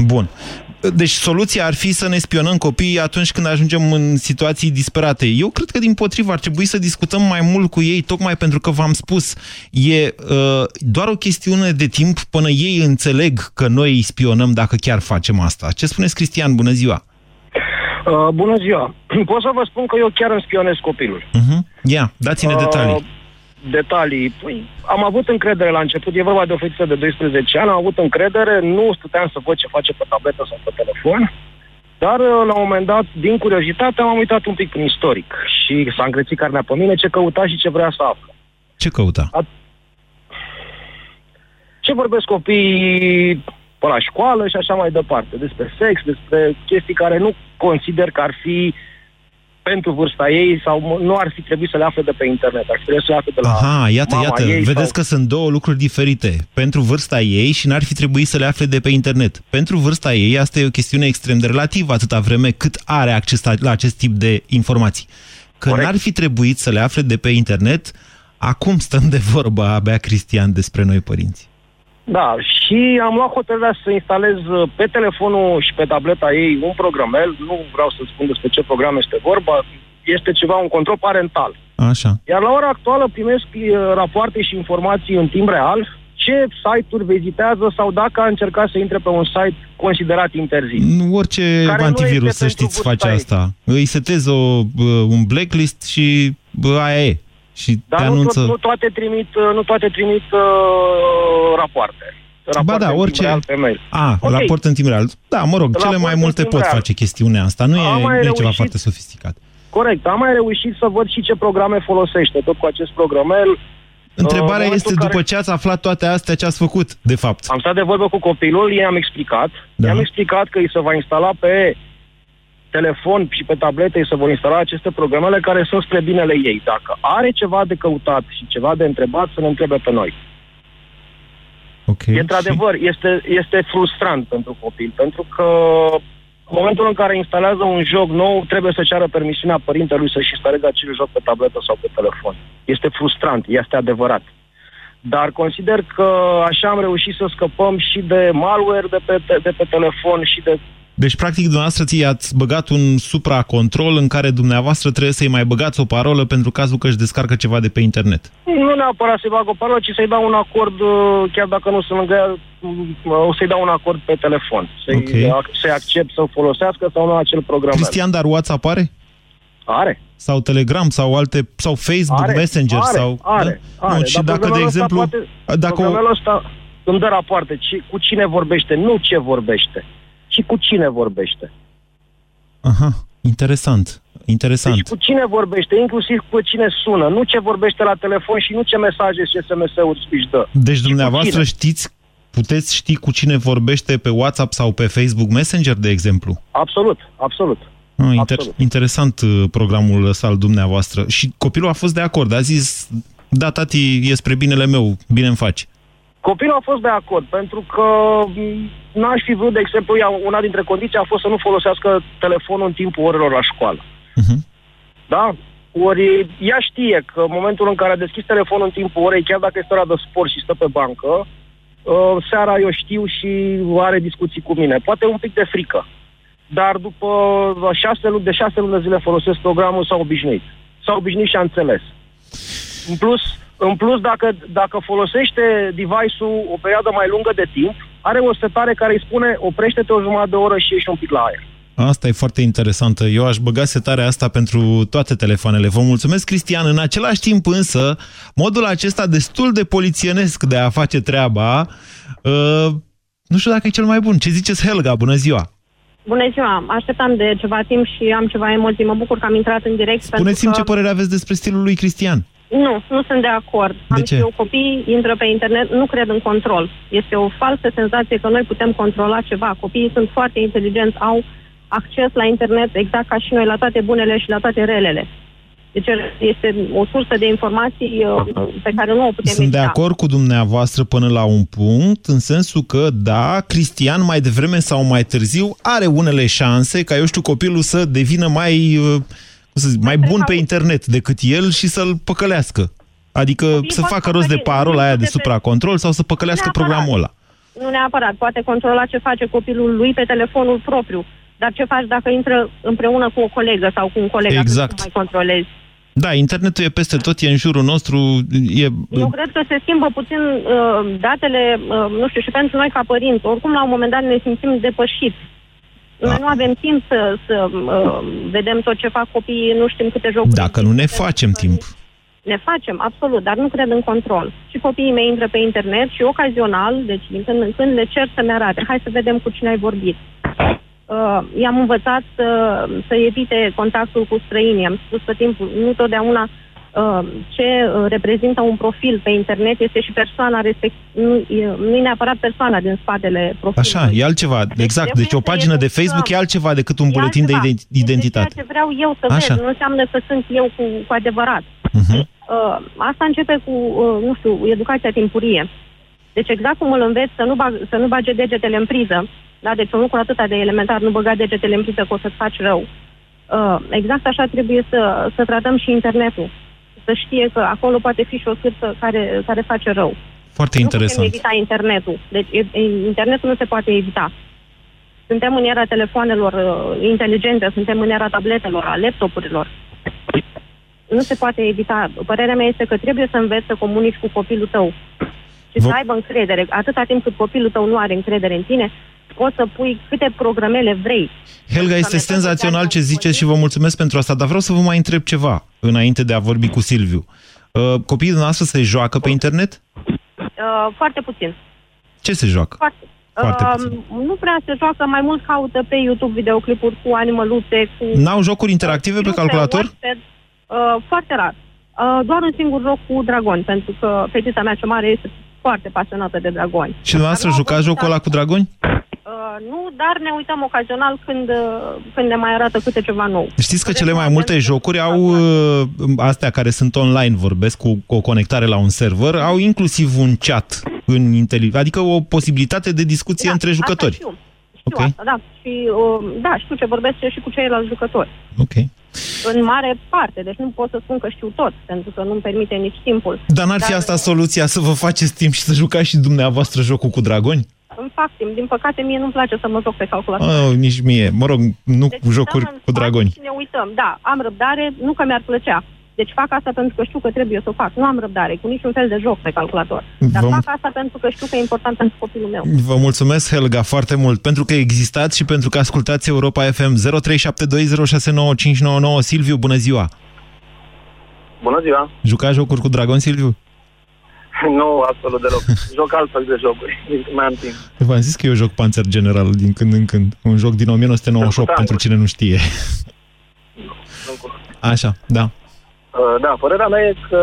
Speaker 2: bun. Deci soluția ar fi să ne spionăm copiii atunci când ajungem în situații disperate. Eu cred că din potrivă ar trebui să discutăm mai mult cu ei, tocmai pentru că v-am spus, e uh, doar o chestiune de timp până ei înțeleg că noi îi spionăm dacă chiar facem asta. Ce spuneți, Cristian? Bună ziua!
Speaker 9: Uh, bună ziua! Pot să vă spun că eu chiar îmi spionez copilul.
Speaker 2: Uh-huh. Ia, dați-ne uh, detalii
Speaker 9: detalii. Păi, am avut încredere la început, e vorba de o fetiță de 12 ani, am avut încredere, nu stăteam să văd ce face pe tabletă sau pe telefon, dar la un moment dat, din curiozitate, am uitat un pic prin istoric și s-a încrețit carnea pe mine ce căuta și ce vrea să află.
Speaker 2: Ce căuta? A...
Speaker 9: Ce vorbesc copiii pe la școală și așa mai departe, despre sex, despre chestii care nu consider că ar fi uh, pentru vârsta ei sau nu ar fi trebuit să le afle de pe internet, ar fi trebuit să le afle de la
Speaker 2: Aha, iată,
Speaker 9: mama
Speaker 2: iată,
Speaker 9: ei
Speaker 2: vedeți
Speaker 9: sau...
Speaker 2: că sunt două lucruri diferite. Pentru vârsta ei și n-ar fi trebuit să le afle de pe internet. Pentru vârsta ei, asta e o chestiune extrem de relativă, atâta vreme cât are acces la acest tip de informații. Că n-ar fi trebuit să le afle de pe internet, acum stăm de vorbă abia Cristian despre noi părinți.
Speaker 9: Da, și am luat hotărârea să instalez uh, pe telefonul și pe tableta ei un programel, nu vreau să spun despre ce program este vorba, este ceva, un control parental.
Speaker 2: Așa.
Speaker 9: Iar la ora actuală primesc uh, rapoarte și informații în timp real, ce ce site-uri vizitează sau dacă a încercat să intre pe un site considerat interzis.
Speaker 2: Nu orice
Speaker 9: Care nu
Speaker 2: antivirus,
Speaker 9: este
Speaker 2: să știți,
Speaker 9: pentru
Speaker 2: face
Speaker 9: vârsta
Speaker 2: asta. Îi setezi o, bă, un blacklist și bă, aia e. Și
Speaker 9: Dar
Speaker 2: te
Speaker 9: nu,
Speaker 2: anunță...
Speaker 9: tot, nu toate trimit, uh, nu toate trimit uh, rapoarte.
Speaker 2: Ba
Speaker 9: Rapoarte
Speaker 2: da,
Speaker 9: în
Speaker 2: orice...
Speaker 9: timp real pe mail.
Speaker 2: A,
Speaker 9: Ok.
Speaker 2: raport în timp real. Da, mă rog, cele
Speaker 9: Raport
Speaker 2: mai
Speaker 9: în
Speaker 2: multe
Speaker 9: timp
Speaker 2: pot
Speaker 9: real.
Speaker 2: face chestiunea asta. Nu e,
Speaker 9: Am mai
Speaker 2: nu e ceva
Speaker 9: reușit-
Speaker 2: foarte sofisticat.
Speaker 9: Corect, am mai reușit să văd și ce programe folosește tot cu acest programel.
Speaker 2: Întrebarea
Speaker 9: momentul
Speaker 2: este,
Speaker 9: în care-
Speaker 2: după ce ați aflat toate astea, ce ați făcut, de fapt?
Speaker 9: Am stat de vorbă cu copilul, i-am explicat.
Speaker 2: Da.
Speaker 9: I-am explicat că îi se va instala pe telefon și pe tablete îi se vor instala aceste programele care sunt spre binele ei. Dacă are ceva de căutat și ceva de întrebat, să ne întrebe pe noi.
Speaker 2: Ok.
Speaker 9: E într-adevăr, este, este frustrant pentru copil, pentru că în momentul în care instalează un joc nou, trebuie să ceară permisiunea părintelui să-și instaleze acel joc pe tabletă sau pe telefon. Este frustrant, este adevărat. Dar consider că așa am reușit să scăpăm și de malware de pe, de pe telefon și de
Speaker 2: Deci, practic, dumneavoastră ți ați băgat un supracontrol în care dumneavoastră trebuie să-i mai băgați o parolă pentru cazul că își descarcă ceva de pe internet.
Speaker 9: nu neapărat să-i bag o parolă, ci să-i dau un acord, uh, chiar dacă nu sunt lângă ea, uh, o să-i dau un acord pe telefon. Să-i,
Speaker 2: Ok.
Speaker 9: să-i accept să folosească sau nu acel program.
Speaker 2: Cristian, dar WhatsApp are?
Speaker 9: Are.
Speaker 2: Sau Telegram, sau alte, sau Facebook
Speaker 9: Are,
Speaker 2: Messenger,
Speaker 9: are,
Speaker 2: sau...
Speaker 9: are,
Speaker 2: da?
Speaker 9: are.
Speaker 2: Nu, și
Speaker 9: Dar
Speaker 2: dacă, de
Speaker 9: programul ăsta
Speaker 2: exemplu,
Speaker 9: poate,
Speaker 2: dacă o...
Speaker 9: programul ăsta îmi dă rapoarte ci, cu cine vorbește, nu ce vorbește, ci cu cine vorbește.
Speaker 2: Aha, interesant, interesant.
Speaker 9: Deci cu cine vorbește, inclusiv cu cine sună, nu ce vorbește la telefon și nu ce mesaje și SMS-uri își dă.
Speaker 2: Deci
Speaker 9: Și cu
Speaker 2: dumneavoastră
Speaker 9: cine.
Speaker 2: știți, puteți ști cu cine vorbește pe WhatsApp sau pe Facebook Messenger, de exemplu?
Speaker 9: Absolut, absolut.
Speaker 2: Ah, inter-
Speaker 9: Absolut.
Speaker 2: interesant uh, programul ăsta al dumneavoastră. Și copilul a fost de acord, a zis, da, tati, e spre binele meu, bine îmi faci.
Speaker 9: Copilul a fost de acord, pentru că m, n-aș fi vrut, de exemplu, ea- una dintre condiții a fost să nu folosească telefonul în timpul orelor la școală.
Speaker 2: Mhm.
Speaker 9: Da? Ori ea știe că în momentul în care a deschis telefonul în timpul orei, chiar dacă este ora de sport și stă pe bancă, uh, seara eu știu și are discuții cu mine. Poate un pic de frică. Dar după șase luni, de șase luni de zile folosesc programul, s-a obișnuit. S-a obișnuit și a înțeles. În plus, în plus dacă, dacă folosește device-ul o perioadă mai lungă de timp, are o setare care îi spune oprește-te o jumătate de oră și ieși un pic la aer.
Speaker 2: Asta e foarte interesantă. Eu aș băga setarea asta pentru toate telefoanele. Vă mulțumesc, Cristian. În același timp însă, modul acesta destul de polițienesc de a face treaba, uh, nu știu dacă e cel mai bun. Ce ziceți, Helga? Bună ziua!
Speaker 10: Bună ziua! Așteptam de ceva timp și am ceva emoții. Mă bucur că am intrat în direct.
Speaker 2: Spuneți-mi
Speaker 10: pentru
Speaker 2: ce părere aveți despre stilul lui Cristian.
Speaker 10: Nu, nu sunt de acord.
Speaker 2: De
Speaker 10: am
Speaker 2: ce?
Speaker 10: și eu copii, intră pe internet, nu cred în control. Este o falsă senzație că noi putem controla ceva. Copiii sunt foarte inteligenți, au acces la internet exact ca și noi la toate bunele și la toate relele. Deci este o sursă de informații uh, pe care nu o putem
Speaker 2: Sunt de
Speaker 10: evita.
Speaker 2: acord cu dumneavoastră până la un punct, în sensul că, da, Cristian mai devreme sau mai târziu are unele șanse ca, eu știu, copilul să devină mai, uh, cum să zic, mai bun pe internet decât el și să-l păcălească. Adică
Speaker 10: Copiii
Speaker 2: să
Speaker 10: pot
Speaker 2: facă rost de
Speaker 10: păcăli,
Speaker 2: parola aia de
Speaker 10: de pe-
Speaker 2: supracontrol sau să păcălească
Speaker 10: Neapărat.
Speaker 2: programul ăla.
Speaker 10: Nu neapărat, poate controla ce face copilul lui pe telefonul propriu. Dar ce faci dacă intră împreună cu o colegă sau cu un coleg? atunci
Speaker 2: Exact.
Speaker 10: nu mai controlezi.
Speaker 2: Da, internetul e peste tot, e în jurul nostru, e...
Speaker 10: Eu cred că se schimbă puțin uh, datele, uh, nu știu, și pentru noi ca părinți. Oricum, la un moment dat ne simțim depășiți. Noi nu avem timp să, să uh, vedem tot ce fac copiii, nu știm câte jocuri.
Speaker 2: Dacă nu ne facem timp.
Speaker 10: Ne facem, absolut, dar nu cred în control. Și copiii mei intră pe internet și ocazional, deci din când în când le cer să-mi arate. Hai să vedem cu cine ai vorbit. Uh, i-am învățat să, să evite contactul cu străinii. Am spus tot timpul, nu totdeauna uh, ce uh, reprezintă un profil pe internet este și persoana respect, nu, e- nu e neapărat persoana din spatele profilului.
Speaker 2: Așa, e altceva. Exact,
Speaker 10: trebuie
Speaker 2: deci o
Speaker 10: să
Speaker 2: pagină de
Speaker 10: educăm.
Speaker 2: Facebook e altceva decât un
Speaker 10: E
Speaker 2: buletin de
Speaker 10: altceva.
Speaker 2: ident- identitate.
Speaker 10: Este ceea ce vreau eu să
Speaker 2: Așa.
Speaker 10: văd, nu înseamnă că sunt eu cu, cu adevărat.
Speaker 2: Mhm.
Speaker 10: Uh, asta începe cu, uh, nu știu, educația timpurie. Deci exact cum îl înveți să nu, bag, să nu bage degetele în priză, da? deci un lucru atât de elementar, nu băga degetele în priză că o să-ți faci rău. Uh, exact așa trebuie să, să tratăm și internetul. Să știe că acolo poate fi și o sârță care, care face rău.
Speaker 2: Foarte
Speaker 10: Nu
Speaker 2: interesant.
Speaker 10: putem evita internetul. Deci e- internetul nu se poate evita. Suntem în era telefoanelor uh, inteligente, suntem în era tabletelor, a laptopurilor. Nu se poate evita. Părerea mea este că trebuie să înveți să comunici cu copilul tău. și să aibă încredere. Atâta timp cât copilul tău nu are încredere în tine, poți să pui câte programele vrei.
Speaker 2: Helga, este senzațional ce ziceți și vă mulțumesc pentru asta, dar vreau să vă mai întreb ceva înainte de a vorbi cu Silviu. Uh, copiii noastre se joacă pe internet?
Speaker 10: Uh, foarte puțin.
Speaker 2: Ce se joacă?
Speaker 10: Foarte,
Speaker 2: Foarte
Speaker 10: uh,
Speaker 2: puțin.
Speaker 10: nu prea se joacă, mai mult caută pe YouTube videoclipuri cu animăluțe, cu...
Speaker 2: N-au jocuri interactive pe
Speaker 10: nu
Speaker 2: calculator?
Speaker 10: Wattpad, uh, foarte rar. Uh, doar un singur joc cu dragoni, pentru că fetița mea cea mare este foarte pasionată de dragoni.
Speaker 2: Și dumneavoastră
Speaker 10: Dar nu
Speaker 2: jucați
Speaker 10: am
Speaker 2: jocul ăla cu dragoni?
Speaker 10: Uh, nu, dar ne uităm ocazional când, uh, când ne mai arată câte ceva nou.
Speaker 2: Știți că cele mai multe jocuri au, uh, astea care sunt online, vorbesc cu, cu o conectare la un server, au inclusiv un chat în inteli- adică o posibilitate de discuție
Speaker 10: Da,
Speaker 2: între jucători.
Speaker 10: Asta știu, știu
Speaker 2: Ok.
Speaker 10: asta, da. Și, uh, da, știu ce vorbesc și cu ceilalți jucători.
Speaker 2: Ok.
Speaker 10: În mare parte, deci nu pot să spun că știu tot, pentru că nu-mi permite nici timpul.
Speaker 2: Dar n-ar fi asta soluția să vă faceți timp și să jucați și dumneavoastră jocul cu dragoni?
Speaker 10: Îmi fac timp. Din păcate, mie nu-mi place să mă joc pe calculator.
Speaker 2: Oh, nici mie. Mă rog, nu
Speaker 10: Deci
Speaker 2: cu jocuri
Speaker 10: stăm în
Speaker 2: cu
Speaker 10: spate
Speaker 2: dragoni.
Speaker 10: Și ne uităm. Da, am răbdare, nu că mi-ar plăcea. Deci fac asta pentru că știu că trebuie să o fac. Nu am răbdare cu niciun fel de joc pe calculator. Dar
Speaker 2: Vă-
Speaker 10: fac asta pentru că știu că e important pentru copilul meu.
Speaker 2: Vă mulțumesc, Helga, foarte mult, pentru că existați și pentru că ascultați Europa FM 0372069599. Silviu, bună ziua!
Speaker 11: Bună ziua!
Speaker 2: Jucați jocuri cu dragon, Silviu?
Speaker 11: Nu, absolut deloc. Joc altfel de jocuri, din când mai am timp.
Speaker 2: V-am zis că eu joc Panzer General din când în când. Un joc din 1998,
Speaker 11: Da.
Speaker 2: pentru cine nu știe.
Speaker 11: Nu cunosc.
Speaker 2: Așa, da.
Speaker 11: Uh, Da, părerea mea e că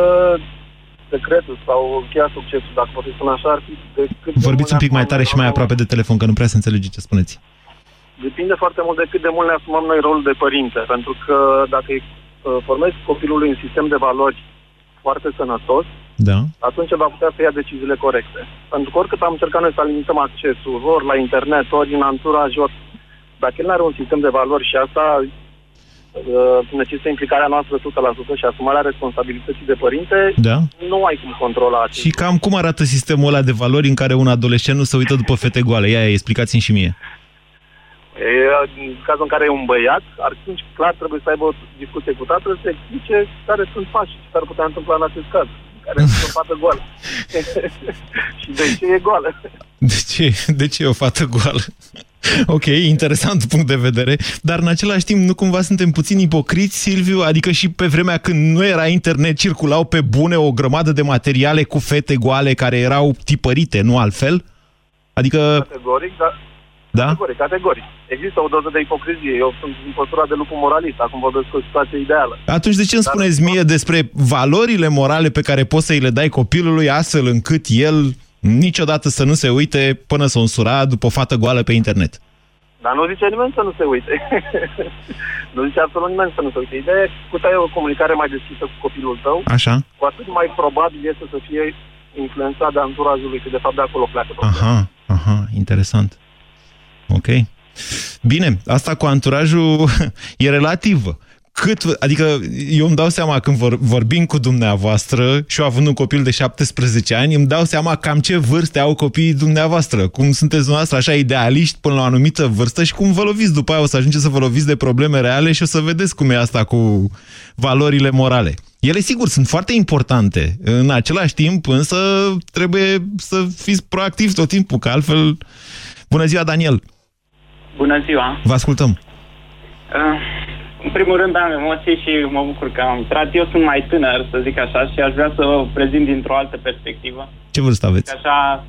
Speaker 11: secretul sau cheia succesul, dacă pot să spun așa, ar fi de cât de
Speaker 2: Vorbiți un
Speaker 11: mult
Speaker 2: pic mai
Speaker 11: ne
Speaker 2: tare și mai
Speaker 11: asumăm
Speaker 2: aproape de telefon, că nu prea se înțelege ce spuneți.
Speaker 11: Depinde foarte mult de cât de mult ne asumăm noi rolul de părinte, pentru că dacă îi, uh, formezi copilului un sistem de valori foarte sănătos,
Speaker 2: Da.
Speaker 11: atunci va putea să ia deciziile corecte. Pentru că oricât am încercat noi să limităm accesul, ori la internet, ori în anturaj, ori... Dacă el nu are un sistem de valori și asta uh, necesită implicarea noastră 100% și asumarea responsabilității de părinte,
Speaker 2: Da.
Speaker 11: nu ai cum controla acest
Speaker 2: Și cam cum arată sistemul ăla de valori în care un adolescent nu se uită după fete goale? Ia, ia explicați-mi și mie.
Speaker 11: E, în cazul în care e un băiat, atunci clar trebuie să aibă o discuție cu tatăl să explice care sunt pașii ce s-ar putea întâmpla în acest caz. Care sunt o fată goală. și de ce e goală.
Speaker 2: De ce, de ce e o fată goală? Ok, interesant punct de vedere, dar în același timp nu cumva suntem puțin ipocriți, Silviu? Adică și pe vremea când nu era internet, circulau pe bune o grămadă de materiale cu fete goale care erau tipărite, nu altfel? Adică,
Speaker 11: Categoric, dar
Speaker 2: da?
Speaker 11: Categoric, categoric. Există o doză de ipocrizie. Eu sunt în postura de lupu moralist. Acum vorbesc cu o situație ideală.
Speaker 2: Atunci de ce îmi
Speaker 11: Dar-
Speaker 2: spuneți mie despre valorile morale pe care poți să-i le dai copilului astfel încât el niciodată să nu se uite până să o însura după o fată goală pe internet?
Speaker 11: Dar nu zice nimeni să nu se uite. nu zice absolut nimeni să nu se uite. Ideea e cu ai o comunicare mai deschisă cu copilul tău,
Speaker 2: Așa?
Speaker 11: cu atât mai probabil este să fie influențat de anturajul lui, că de fapt de acolo pleacă. problema.
Speaker 2: Aha, aha, interesant. Ok. Bine, asta cu anturajul e relativă. Cât, adică eu îmi dau seama când vor, vorbim cu dumneavoastră și eu având un copil de 17 ani, îmi dau seama cam ce vârste au copiii dumneavoastră. Cum sunteți dumneavoastră așa idealiști până la o anumită vârstă și cum vă loviți după aia o să ajungeți să vă loviți de probleme reale și o să vedeți cum e asta cu valorile morale. Ele, sigur, sunt foarte importante. În același timp, însă, trebuie să fiți proactivi tot timpul, că altfel... Bună ziua, Daniel!
Speaker 12: Bună ziua!
Speaker 2: Vă ascultăm!
Speaker 12: Uh, în primul rând am emoții și mă bucur că am intrat. Eu sunt mai tânăr, să zic așa, și aș vrea să vă prezint dintr-o altă perspectivă.
Speaker 2: Ce vârstă aveți?
Speaker 12: Așa,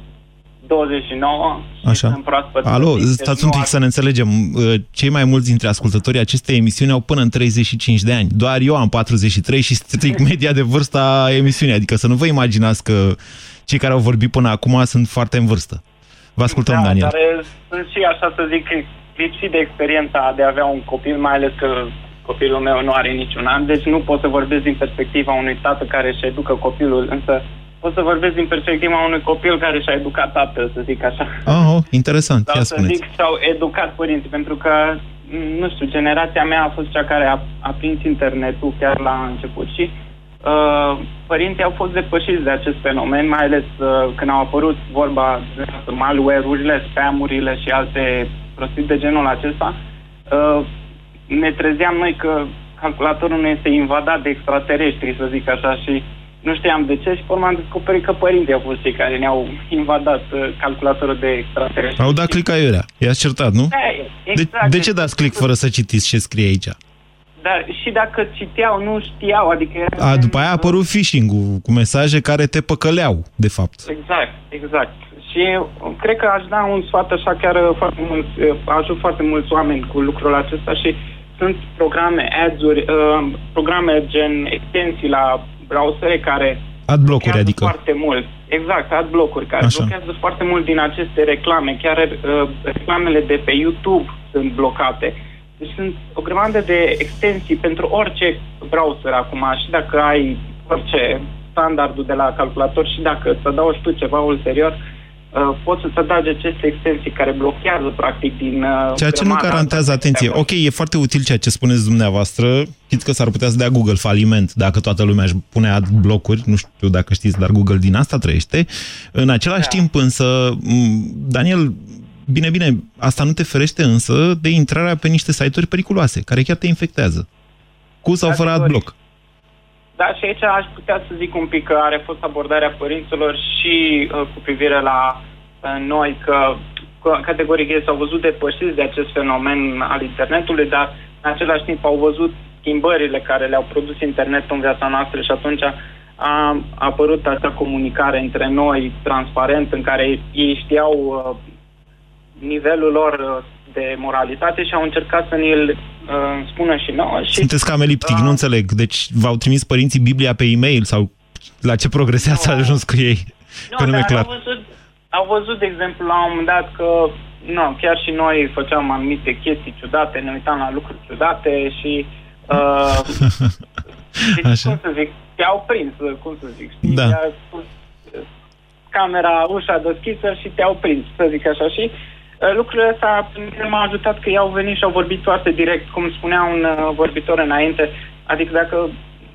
Speaker 12: 29 și
Speaker 2: Așa.
Speaker 12: sunt proaspăt.
Speaker 2: Alo,
Speaker 12: păzit, deci
Speaker 2: stați
Speaker 12: nu
Speaker 2: un pic
Speaker 12: aș-
Speaker 2: să ne înțelegem. Uh, Cei mai mulți dintre ascultătorii acestei emisiuni au până în 35 de ani. Doar eu am 43 și stric media de vârstă a emisiunii. Adică să nu vă imaginați că cei care au vorbit până acum sunt foarte în vârstă. Vă ascultăm,
Speaker 12: da,
Speaker 2: Daniel.
Speaker 12: Dar eh, sunt și, așa să zic, lipsit de experiența de a avea un copil, mai ales că copilul meu nu are niciun an, deci nu pot să vorbesc din perspectiva unui tată care își educă copilul, însă pot să vorbesc din perspectiva unui copil care și-a educat tatăl, să zic așa.
Speaker 2: Oh, oh, interesant.
Speaker 12: Sau
Speaker 2: Ia
Speaker 12: să
Speaker 2: spuneți.
Speaker 12: zic, și-au educat părinții, pentru că, m, nu știu, generația mea a fost cea care a, a prins internetul chiar la început și uh, părinții au fost depășiți de acest fenomen, mai ales uh, când au apărut vorba de malware-urile, spam-urile și alte prostii de genul acesta. Uh, ne trezeam noi că calculatorul nu este invadat de extraterestri, să zic așa, și nu știam de ce și pe urmă am descoperit că părinții au fost cei care ne-au invadat uh, calculatorul de extraterestri.
Speaker 2: Au dat click aiurea. I-ați certat, nu?
Speaker 12: Da, exact.
Speaker 2: De, de ce dați click fără să citiți ce scrie aici?
Speaker 12: Dar și dacă citeau, nu știau, adică... Era
Speaker 2: A, după aia a apărut phishing-ul cu mesaje care te păcăleau, de fapt.
Speaker 12: Exact, exact. Și uh, cred că aș da un sfat așa chiar uh, foarte mulți, uh, ajut foarte mulți oameni cu lucrul acesta și sunt programe, ads-uri, uh, programe gen extensii la browsere care
Speaker 2: Adblock-uri,
Speaker 12: blochează
Speaker 2: adică.
Speaker 12: foarte mult. Exact, adblock-uri care
Speaker 2: Așa.
Speaker 12: blochează foarte mult din aceste reclame. Chiar uh, reclamele de pe YouTube sunt blocate. Deci sunt o grămadă de extensii pentru orice browser acum și dacă ai orice standardul de la calculator și dacă îți adaugi tu ceva ulterior, uh, poți să-ți adagi aceste extensii care blochează practic din... Uh,
Speaker 2: Ceea ce nu
Speaker 12: grămada
Speaker 2: garantează,
Speaker 12: asta.
Speaker 2: atenție, ok, e foarte util ceea ce spuneți dumneavoastră, știți că s-ar putea să dea Google faliment dacă toată lumea își pune blocuri, nu știu dacă știți, dar Google din asta trăiește. În același
Speaker 12: Da.
Speaker 2: timp însă, m, Daniel, bine, bine, asta nu te ferește însă de intrarea pe niște site-uri periculoase, care chiar te infectează. Cu sau fără
Speaker 12: Categoric.
Speaker 2: adblock.
Speaker 12: Da, și aici aș putea să zic un pic că are fost abordarea părinților și uh, cu privire la uh, noi, că că categoric ei s-au văzut depășiți de acest fenomen al internetului, dar în același timp au văzut schimbările care le-au produs internetul în viața noastră și atunci a, a apărut această comunicare între noi, transparent, în care ei știau uh, nivelul lor uh, de moralitate și au încercat să ne-l uh, spună și nouă. Și,
Speaker 2: Sunteți cam eliptic,
Speaker 12: Da.
Speaker 2: nu înțeleg. Deci v-au trimis părinții Biblia pe e-mail sau la ce progrese ați ajuns cu ei? că nu
Speaker 12: dar
Speaker 2: e clar.
Speaker 12: Au văzut, au văzut, de exemplu, la un moment dat că nu, chiar și noi făceam anumite chestii ciudate, ne uitam la lucruri ciudate și uh, deci,
Speaker 2: Așa.
Speaker 12: cum să zic, te-au prins, cum să zic, știi?
Speaker 2: Da.
Speaker 12: Te-a pus, uh, camera, ușa deschisă și te-au prins, să zic așa și uh, lucrurile astea pe mine m-a ajutat că ei au venit și au vorbit foarte direct, cum spunea un uh, vorbitor înainte, adică dacă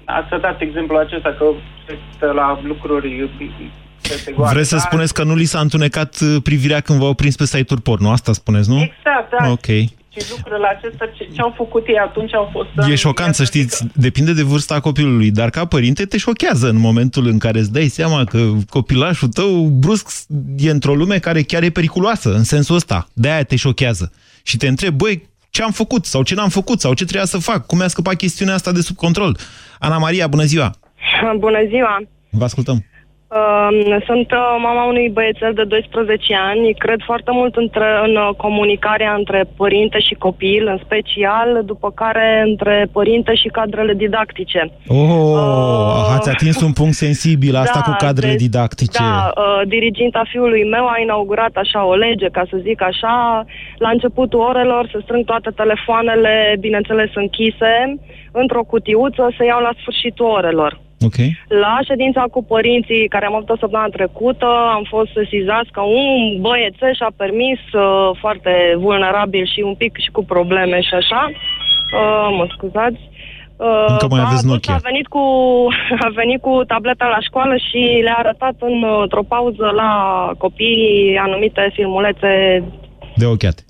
Speaker 12: ați dat exemplul acesta că se uită la lucruri peste goare,
Speaker 2: Vreți să
Speaker 12: da?
Speaker 2: spuneți că nu li s-a întunecat uh, privirea când v-au prins pe site-uri porno? Asta spuneți, nu?
Speaker 12: Exact, da.
Speaker 2: Ok.
Speaker 12: Și lucrurile acestea, ce, ce au făcut ei atunci au fost...
Speaker 2: E șocant să știți, depinde de vârsta copilului, dar ca părinte te șochează în momentul în care îți dai seama că copilașul tău brusc e într-o lume care chiar e periculoasă, în sensul ăsta. De-aia te șochează. Și te întrebi, băi, ce am făcut sau ce n-am făcut sau ce trebuia să fac, cum mi-a scăpat chestiunea asta de sub control. Ana Maria, bună ziua!
Speaker 13: Bună ziua!
Speaker 2: Vă ascultăm.
Speaker 13: Uh, Sunt uh, mama unui băiețel de 12 ani. Cred foarte mult între, în uh, comunicarea între părinte și copil, în special, după care între părinte și cadrele didactice.
Speaker 2: Oh, ați atins un punct sensibil, asta
Speaker 13: Da,
Speaker 2: cu cadrele
Speaker 13: deci-
Speaker 2: didactice.
Speaker 13: Da, uh, diriginta fiului meu a inaugurat așa o lege, ca să zic așa, la începutul orelor se strâng toate telefoanele, bineînțeles închise, într-o cutiuță, se iau la sfârșitul orelor.
Speaker 2: Ok.
Speaker 13: La ședința cu părinții care am avut-o săptămâna trecută, am fost sesizați că un băiețel și-a permis uh, foarte vulnerabil și un pic și cu probleme și așa. Uh, mă scuzați. Uh,
Speaker 2: Încă mai
Speaker 13: a
Speaker 2: aveți
Speaker 13: dus-
Speaker 2: Nokia.
Speaker 13: A venit, cu, a venit cu tableta la școală și le-a arătat în, într-o pauză la copii anumite filmulețe
Speaker 2: De ochiate.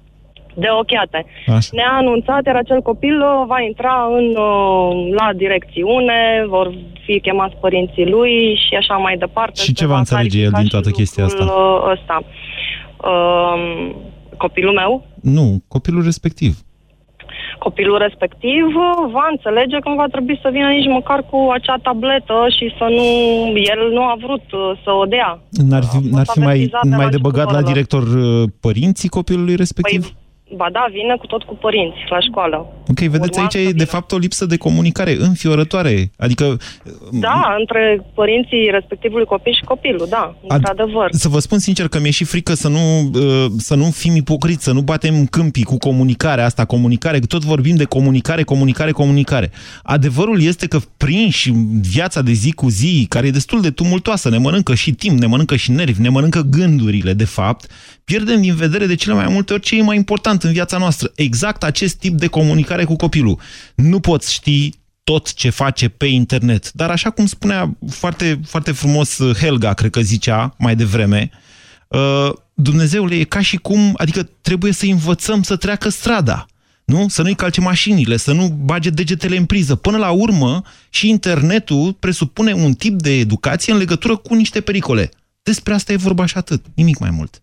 Speaker 13: De ochiate.
Speaker 2: Așa.
Speaker 13: Ne-a anunțat, iar acel copil uh, va intra în, uh, la direcțiune, vor fi chemați părinții lui și așa mai departe.
Speaker 2: Și
Speaker 13: Se
Speaker 2: ce va înțelege el
Speaker 13: clarifica
Speaker 2: din
Speaker 13: și
Speaker 2: toată chestia asta?
Speaker 13: lucrul, uh, ăsta. Um, copilul meu,
Speaker 2: Nu, copilul respectiv.
Speaker 13: copilul respectiv uh, va înțelege că nu va trebui să vină nici măcar cu acea tabletă și să nu... El nu a vrut uh, să o dea.
Speaker 2: N-ar fi, n-ar fi mai,
Speaker 13: avertizat de la
Speaker 2: mai de băgat la
Speaker 13: începutul
Speaker 2: director uh, părinții copilului respectiv?
Speaker 13: Păi, ba da, vine cu tot cu părinți la școală.
Speaker 2: ok, vedeți,
Speaker 13: urma
Speaker 2: aici e de fapt o lipsă de comunicare înfiorătoare. Adică,
Speaker 13: Da, între părinții respectivului copil și copilul, da, într-adevăr.
Speaker 2: să vă spun sincer că mi-e și frică să nu, uh, să nu fim ipocriți, să nu batem câmpii cu comunicarea asta, comunicare, că tot vorbim de comunicare, comunicare, comunicare. Adevărul este că prinși în viața de zi cu zi, care e destul de tumultoasă, ne mănâncă și timp, ne mănâncă și nervi, ne mănâncă gândurile, de fapt, pierdem din vedere de cele mai multe ori ce e mai important în viața noastră. Exact acest tip de comunicare cu copilul. Nu poți ști tot ce face pe internet. Dar așa cum spunea foarte, foarte frumos uh, Helga, cred că zicea mai devreme, uh, Dumnezeule, e ca și cum, adică trebuie să învățăm să treacă strada, nu? Să nu-i calce mașinile, să nu bage degetele în priză. Până la urmă, și internetul presupune un tip de educație în legătură cu niște pericole. Despre asta e vorba și atât, nimic mai mult.